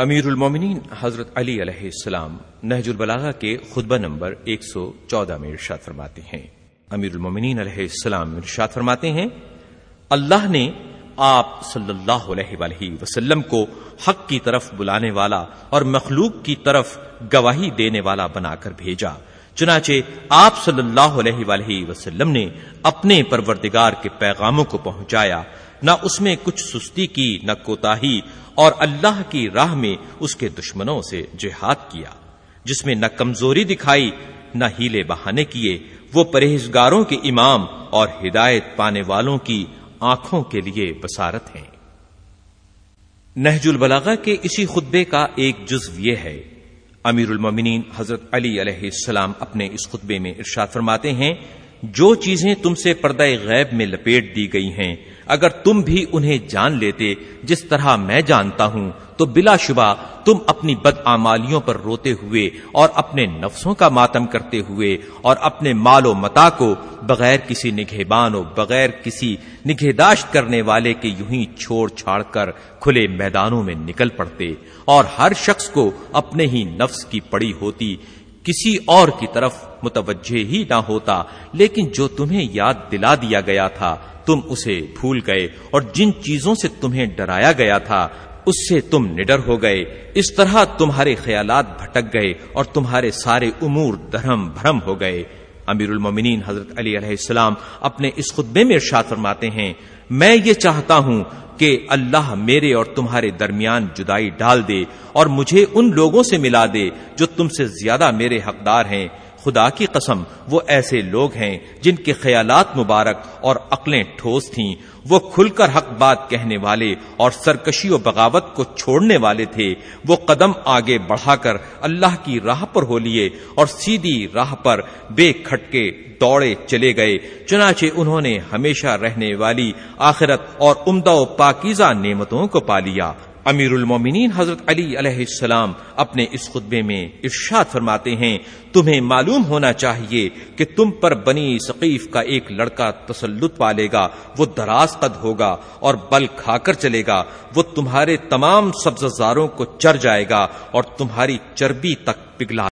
امیر المومنین حضرت علی علیہ السلام نہج البلاغہ کے خطبہ نمبر 114 میں ارشاد فرماتے ہیں۔ امیر المومنین علیہ السلام ارشاد فرماتے ہیں، اللہ نے آپ صلی اللہ علیہ وآلہ وسلم کو حق کی طرف بلانے والا اور مخلوق کی طرف گواہی دینے والا بنا کر بھیجا۔ چنانچہ آپ صلی اللہ علیہ وآلہ وسلم نے اپنے پروردگار کے پیغاموں کو پہنچایا۔ نہ اس میں کچھ سستی کی، نہ کوتاہی، اور اللہ کی راہ میں اس کے دشمنوں سے جہاد کیا، جس میں نہ کمزوری دکھائی، نہ ہیلے بہانے کیے، وہ پرہیزگاروں کے امام اور ہدایت پانے والوں کی آنکھوں کے لیے بسارت ہیں۔ نہج البلاغہ کے اسی خطبے کا ایک جزو یہ ہے۔ امیر المومنین حضرت علی علیہ السلام اپنے اس خطبے میں ارشاد فرماتے ہیں جو چیزیں تم سے پردہ غیب میں لپیٹ دی گئی ہیں، اگر تم بھی انہیں جان لیتے جس طرح میں جانتا ہوں، تو بلا شبہ تم اپنی بد آمالیوں پر روتے ہوئے اور اپنے نفسوں کا ماتم کرتے ہوئے اور اپنے مال و متا کو بغیر کسی نگہبان و بغیر کسی نگہداشت کرنے والے کے یوں ہی چھوڑ چھاڑ کر کھلے میدانوں میں نکل پڑتے اور ہر شخص کو اپنے ہی نفس کی پڑی ہوتی کسی اور کی طرف متوجہ ہی نہ ہوتا، لیکن جو تمہیں یاد دلا دیا گیا تھا، تم اسے بھول گئے اور جن چیزوں سے تمہیں ڈرایا گیا تھا، اس سے تم نڈر ہو گئے۔ اس طرح تمہارے خیالات بھٹک گئے اور تمہارے سارے امور درہم بھرم ہو گئے۔ امیر المومنین حضرت علی علیہ السلام اپنے اس خطبے میں ارشاد فرماتے ہیں، میں یہ چاہتا ہوں کہ اللہ میرے اور تمہارے درمیان جدائی ڈال دے اور مجھے ان لوگوں سے ملا دے جو تم سے زیادہ میرے حقدار ہیں۔ خدا کی قسم، وہ ایسے لوگ ہیں جن کے خیالات مبارک اور عقلیں ٹھوس تھیں۔ وہ کھل کر حق بات کہنے والے اور سرکشی و بغاوت کو چھوڑنے والے تھے۔ وہ قدم آگے بڑھا کر اللہ کی راہ پر ہو لیے اور سیدھی راہ پر بے کھٹکے دوڑے چلے گئے۔ چنانچہ انہوں نے ہمیشہ رہنے والی آخرت اور عمدہ و پاکیزہ نعمتوں کو پا لیا۔ امیر المومنین حضرت علی علیہ السلام اپنے اس خطبے میں ارشاد فرماتے ہیں، تمہیں معلوم ہونا چاہیے کہ تم پر بنی ثقیف کا ایک لڑکا تسلط پالے گا، وہ دراز قد ہوگا اور بل کھا کر چلے گا، وہ تمہارے تمام سبززاروں کو چر جائے گا اور تمہاری چربی تک پگھلا